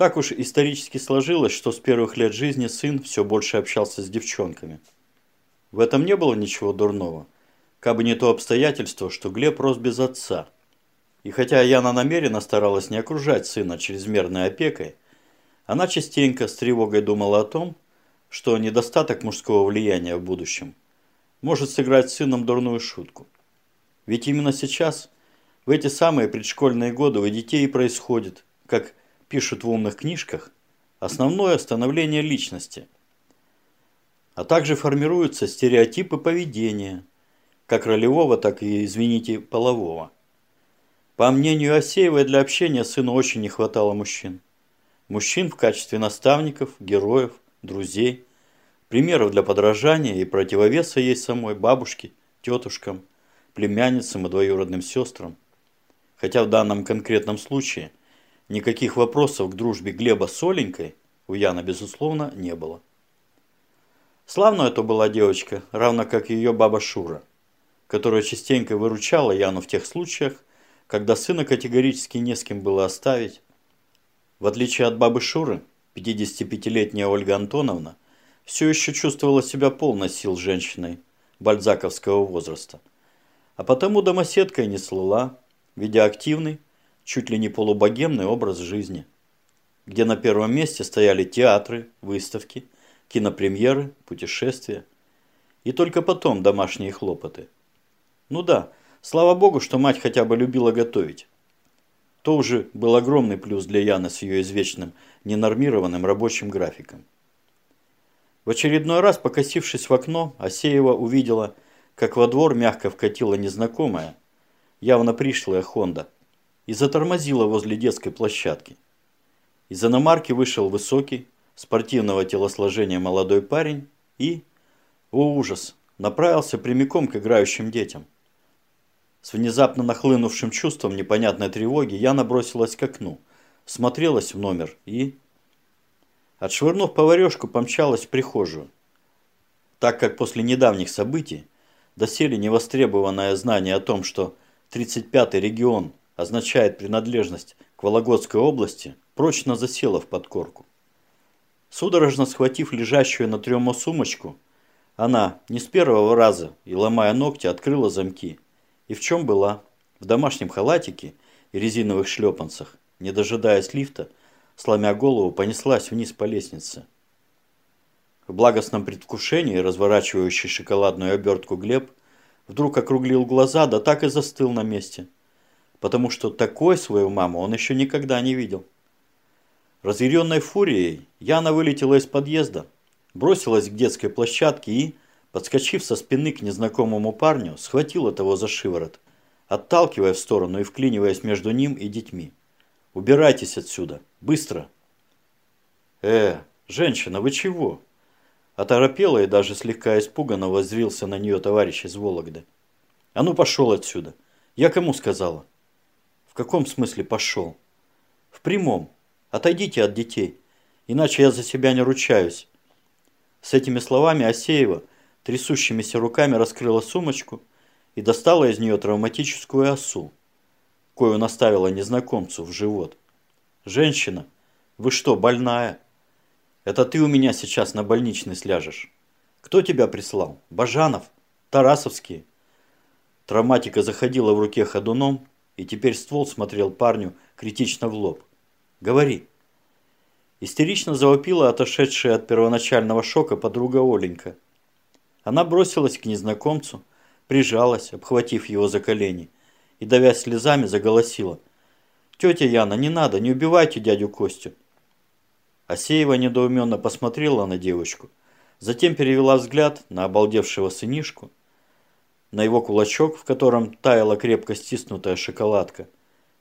Так уж исторически сложилось, что с первых лет жизни сын все больше общался с девчонками. В этом не было ничего дурного, кабы не то обстоятельство, что Глеб рос без отца. И хотя Яна намеренно старалась не окружать сына чрезмерной опекой, она частенько с тревогой думала о том, что недостаток мужского влияния в будущем может сыграть с сыном дурную шутку. Ведь именно сейчас, в эти самые предшкольные годы у детей происходит, как пишут в умных книжках, основное становление личности. А также формируются стереотипы поведения, как ролевого, так и, извините, полового. По мнению Асеевой, для общения сыну очень не хватало мужчин. Мужчин в качестве наставников, героев, друзей, примеров для подражания и противовеса ей самой, бабушке, тетушкам, племянницам и двоюродным сестрам. Хотя в данном конкретном случае – Никаких вопросов к дружбе Глеба с Оленькой у Яна, безусловно, не было. Славно это была девочка, равно как и ее баба Шура, которая частенько выручала Яну в тех случаях, когда сына категорически не с кем было оставить. В отличие от бабы Шуры, 55-летняя Ольга Антоновна все еще чувствовала себя полной сил женщиной бальзаковского возраста, а потому домоседкой не слыла, ведя активный, чуть ли не полубогемный образ жизни, где на первом месте стояли театры, выставки, кинопремьеры, путешествия и только потом домашние хлопоты. Ну да, слава богу, что мать хотя бы любила готовить. То уже был огромный плюс для Яны с ее извечным ненормированным рабочим графиком. В очередной раз, покосившись в окно, Асеева увидела, как во двор мягко вкатила незнакомая, явно пришлая Хонда – и затормозила возле детской площадки. Из иномарки вышел высокий, спортивного телосложения молодой парень и, о ужас, направился прямиком к играющим детям. С внезапно нахлынувшим чувством непонятной тревоги я набросилась к окну, смотрелась в номер и... Отшвырнув поварешку, помчалась в прихожую. Так как после недавних событий доселе невостребованное знание о том, что 35-й регион означает принадлежность к Вологодской области, прочно засела в подкорку. Судорожно схватив лежащую на трёму сумочку, она не с первого раза и ломая ногти открыла замки. И в чем была? В домашнем халатике и резиновых шлепанцах, не дожидаясь лифта, сломя голову, понеслась вниз по лестнице. В благостном предвкушении, разворачивающий шоколадную обертку Глеб, вдруг округлил глаза, да так и застыл на месте – потому что такой свою маму он еще никогда не видел. Разъяренной фурией Яна вылетела из подъезда, бросилась к детской площадке и, подскочив со спины к незнакомому парню, схватила того за шиворот, отталкивая в сторону и вклиниваясь между ним и детьми. «Убирайтесь отсюда! Быстро!» «Э, женщина, вы чего?» Оторопела и даже слегка испуганно воззрился на нее товарищ из Вологды. «А ну пошел отсюда! Я кому сказала?» Каком смысле пошел? В прямом. Отойдите от детей, иначе я за себя не ручаюсь. С этими словами Асеева трясущимися руками раскрыла сумочку и достала из нее травматическую осу, кою наставила незнакомцу в живот. «Женщина, вы что, больная? Это ты у меня сейчас на больничный сляжешь. Кто тебя прислал? Бажанов? Тарасовские?» Травматика заходила в руке ходуном, и теперь ствол смотрел парню критично в лоб. «Говори». Истерично завопила отошедшая от первоначального шока подруга Оленька. Она бросилась к незнакомцу, прижалась, обхватив его за колени, и, давясь слезами, заголосила. «Тетя Яна, не надо, не убивайте дядю Костю!» Асеева недоуменно посмотрела на девочку, затем перевела взгляд на обалдевшего сынишку на его кулачок, в котором таяла крепко стиснутая шоколадка,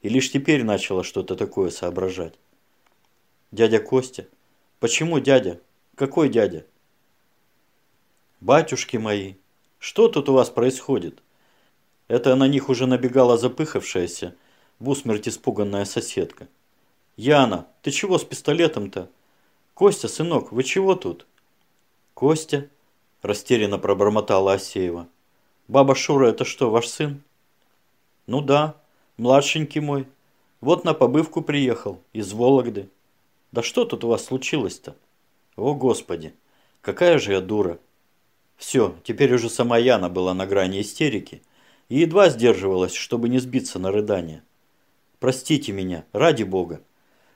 и лишь теперь начала что-то такое соображать. «Дядя Костя? Почему дядя? Какой дядя?» «Батюшки мои, что тут у вас происходит?» Это на них уже набегала запыхавшаяся, в усмерть испуганная соседка. «Яна, ты чего с пистолетом-то? Костя, сынок, вы чего тут?» «Костя?» – растерянно пробормотала Асеева. Баба Шура, это что, ваш сын? Ну да, младшенький мой. Вот на побывку приехал, из Вологды. Да что тут у вас случилось-то? О, Господи, какая же я дура. Все, теперь уже сама Яна была на грани истерики и едва сдерживалась, чтобы не сбиться на рыдание. Простите меня, ради Бога.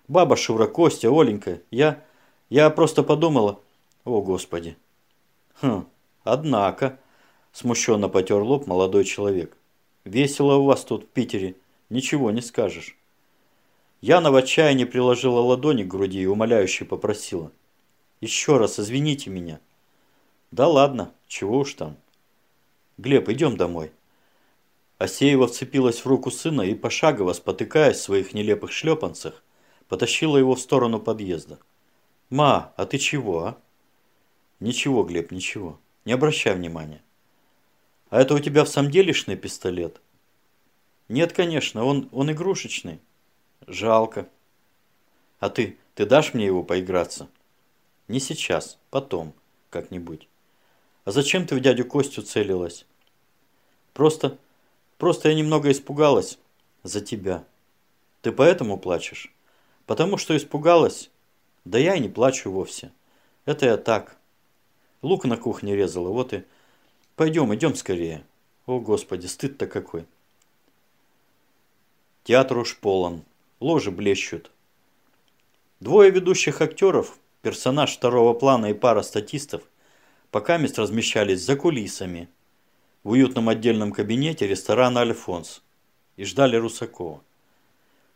Баба Шура, Костя, Оленька, я... Я просто подумала... О, Господи. Хм, однако... Смущенно потер лоб молодой человек. Весело у вас тут в Питере. Ничего не скажешь. Яна в отчаянии приложила ладони к груди и умоляюще попросила. Еще раз извините меня. Да ладно, чего уж там. Глеб, идем домой. Асеева вцепилась в руку сына и, пошагово спотыкаясь в своих нелепых шлепанцах, потащила его в сторону подъезда. «Ма, а ты чего, а?» «Ничего, Глеб, ничего. Не обращай внимания». «А это у тебя в самом делешный пистолет?» «Нет, конечно, он, он игрушечный». «Жалко». «А ты, ты дашь мне его поиграться?» «Не сейчас, потом, как-нибудь». «А зачем ты в дядю Костю целилась?» «Просто, просто я немного испугалась за тебя». «Ты поэтому плачешь?» «Потому что испугалась?» «Да я и не плачу вовсе. Это я так». Лук на кухне резала, вот и... Пойдем, идем скорее. О, Господи, стыд-то какой. Театр уж полон. Ложи блещут. Двое ведущих актеров, персонаж второго плана и пара статистов, пока мест размещались за кулисами в уютном отдельном кабинете ресторана «Альфонс» и ждали Русакова.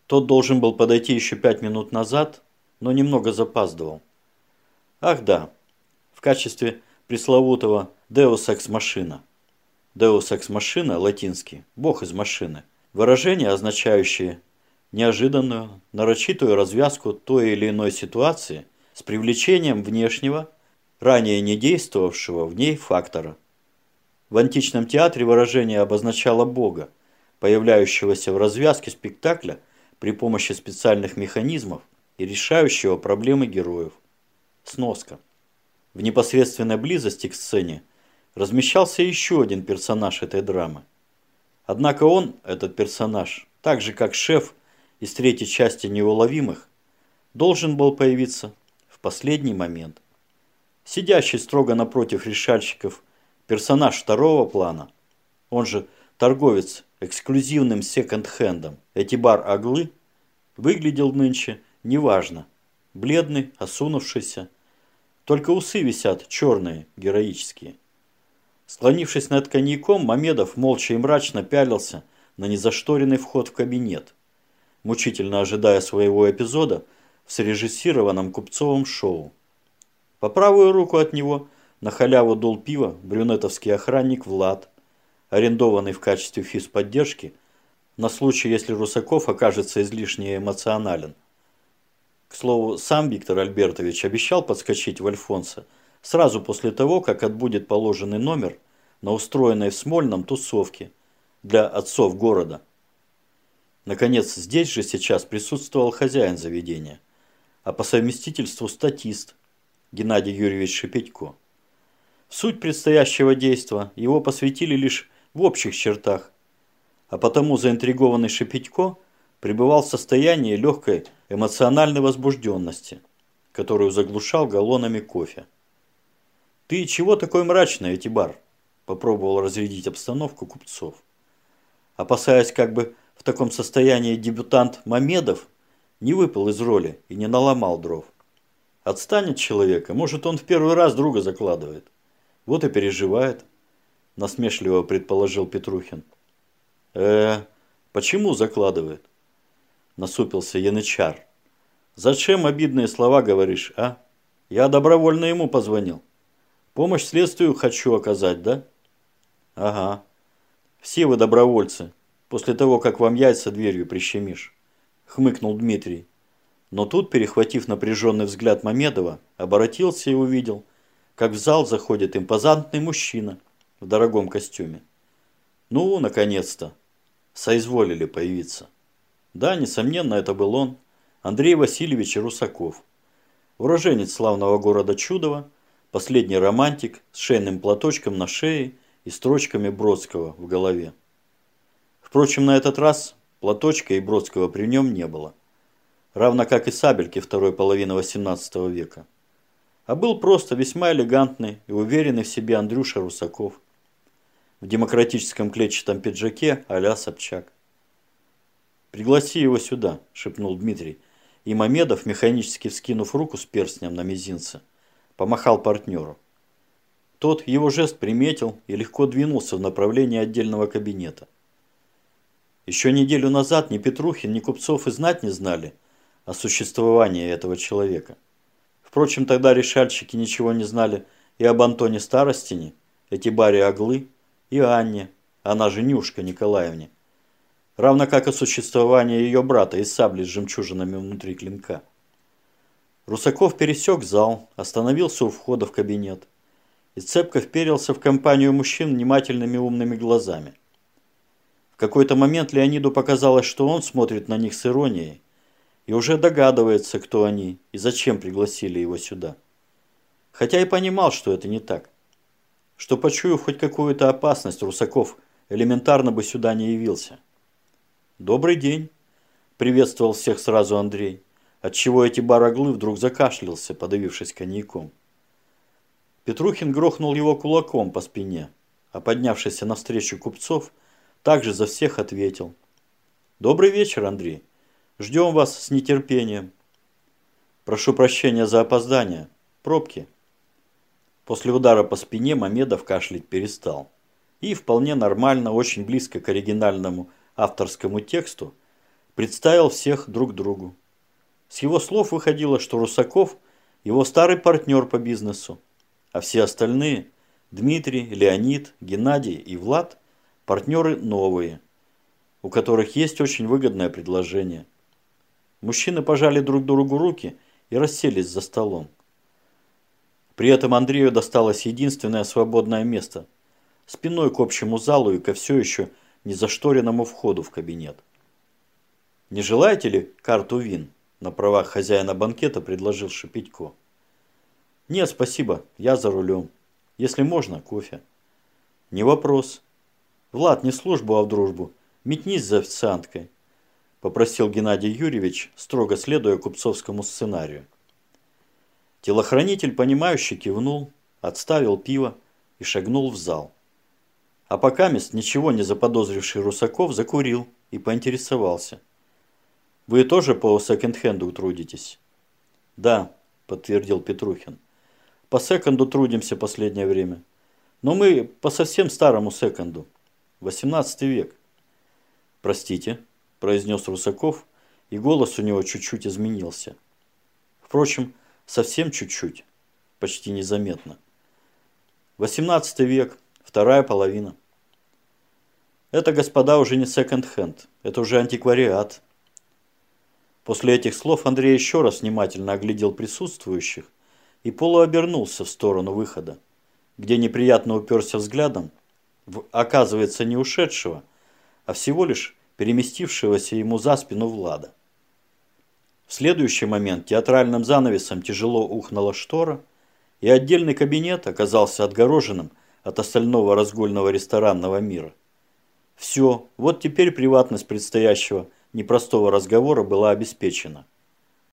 Тот должен был подойти еще пять минут назад, но немного запаздывал. Ах да, в качестве пресловутого Deus Ex Machina. Deus Ex Machina, латинский, бог из машины. Выражение, означающее неожиданную, нарочитую развязку той или иной ситуации с привлечением внешнего, ранее не действовавшего в ней фактора. В античном театре выражение обозначало бога, появляющегося в развязке спектакля при помощи специальных механизмов и решающего проблемы героев. Сноска. В непосредственной близости к сцене размещался еще один персонаж этой драмы. Однако он, этот персонаж, так же как шеф из третьей части «Неуловимых», должен был появиться в последний момент. Сидящий строго напротив решальщиков персонаж второго плана, он же торговец эксклюзивным секонд-хендом Этибар Аглы, выглядел нынче неважно, бледный, осунувшийся, только усы висят черные, героические. Склонившись над коньяком, Мамедов молча и мрачно пялился на незашторенный вход в кабинет, мучительно ожидая своего эпизода в срежиссированном Купцовом шоу. По правую руку от него на халяву дул пиво брюнетовский охранник Влад, арендованный в качестве физподдержки на случай, если Русаков окажется излишне эмоционален. К слову, сам Виктор Альбертович обещал подскочить в Альфонса – сразу после того, как отбудет положенный номер на устроенной в Смольном тусовке для отцов города. Наконец, здесь же сейчас присутствовал хозяин заведения, а по совместительству статист Геннадий Юрьевич Шепетько. В суть предстоящего действа его посвятили лишь в общих чертах, а потому заинтригованный Шепетько пребывал в состоянии легкой эмоциональной возбужденности, которую заглушал галлонами кофе. «Ты чего такой мрачный, Этибар?» – попробовал разрядить обстановку купцов. Опасаясь, как бы в таком состоянии дебютант Мамедов не выпал из роли и не наломал дров. Отстанет человека, может, он в первый раз друга закладывает. Вот и переживает, насмешливо предположил Петрухин. э почему закладывает? Насупился Янычар. Зачем обидные слова говоришь, а? Я добровольно ему позвонил. Помощь следствию хочу оказать, да? Ага. Все вы добровольцы, после того, как вам яйца дверью прищемишь. Хмыкнул Дмитрий. Но тут, перехватив напряженный взгляд Мамедова, обратился и увидел, как в зал заходит импозантный мужчина в дорогом костюме. Ну, наконец-то, соизволили появиться. Да, несомненно, это был он, Андрей Васильевич Русаков, уроженец славного города Чудова, Последний романтик с шейным платочком на шее и строчками Бродского в голове. Впрочем, на этот раз платочка и Бродского при нем не было. равно как и сабельки второй половины XVIII века. А был просто весьма элегантный и уверенный в себе Андрюша Русаков в демократическом клетчатом пиджаке а-ля Собчак. «Пригласи его сюда», – шепнул Дмитрий, и Мамедов, механически вскинув руку с перстнем на мизинце, помахал партнеру. Тот его жест приметил и легко двинулся в направлении отдельного кабинета. Еще неделю назад ни Петрухин, ни Купцов и знать не знали о существовании этого человека. Впрочем, тогда решальщики ничего не знали и об Антоне Старостине, эти Баре Оглы, и Анне, она же Нюшка Николаевне, равно как и существование ее брата из сабли с жемчужинами внутри клинка. Русаков пересек зал, остановился у входа в кабинет и цепко вперился в компанию мужчин внимательными умными глазами. В какой-то момент Леониду показалось, что он смотрит на них с иронией и уже догадывается, кто они и зачем пригласили его сюда. Хотя и понимал, что это не так. Что, почуяв хоть какую-то опасность, Русаков элементарно бы сюда не явился. «Добрый день!» – приветствовал всех сразу Андрей, отчего эти бароглы вдруг закашлялся, подавившись коньяком. Петрухин грохнул его кулаком по спине, а поднявшийся навстречу купцов – также за всех ответил. Добрый вечер, Андрей. Ждем вас с нетерпением. Прошу прощения за опоздание. Пробки. После удара по спине Мамедов кашлять перестал. И вполне нормально, очень близко к оригинальному авторскому тексту, представил всех друг другу. С его слов выходило, что Русаков – его старый партнер по бизнесу, а все остальные – Дмитрий, Леонид, Геннадий и Влад – Партнеры новые, у которых есть очень выгодное предложение. Мужчины пожали друг другу руки и расселись за столом. При этом Андрею досталось единственное свободное место – спиной к общему залу и ко все еще незашторенному входу в кабинет. «Не желаете ли карту вин?» – на правах хозяина банкета предложил Шепетько. «Нет, спасибо, я за рулем. Если можно, кофе». «Не вопрос», Влад, не службу, а в дружбу. Метнись за официанткой, попросил Геннадий Юрьевич, строго следуя купцовскому сценарию. Телохранитель, понимающий, кивнул, отставил пиво и шагнул в зал. А пока мест ничего не заподозривший Русаков закурил и поинтересовался. «Вы тоже по секонд-хенду трудитесь?» «Да», – подтвердил Петрухин. «По секонду трудимся последнее время. Но мы по совсем старому секонду. 18 век. Простите, произнес Русаков, и голос у него чуть-чуть изменился. Впрочем, совсем чуть-чуть, почти незаметно. 18 век, вторая половина. Это, господа, уже не секонд-хенд, это уже антиквариат. После этих слов Андрей еще раз внимательно оглядел присутствующих и полуобернулся в сторону выхода, где неприятно уперся взглядом в, оказывается, не ушедшего, а всего лишь переместившегося ему за спину Влада. В следующий момент театральным занавесом тяжело ухнула штора, и отдельный кабинет оказался отгороженным от остального разгульного ресторанного мира. Все, вот теперь приватность предстоящего непростого разговора была обеспечена –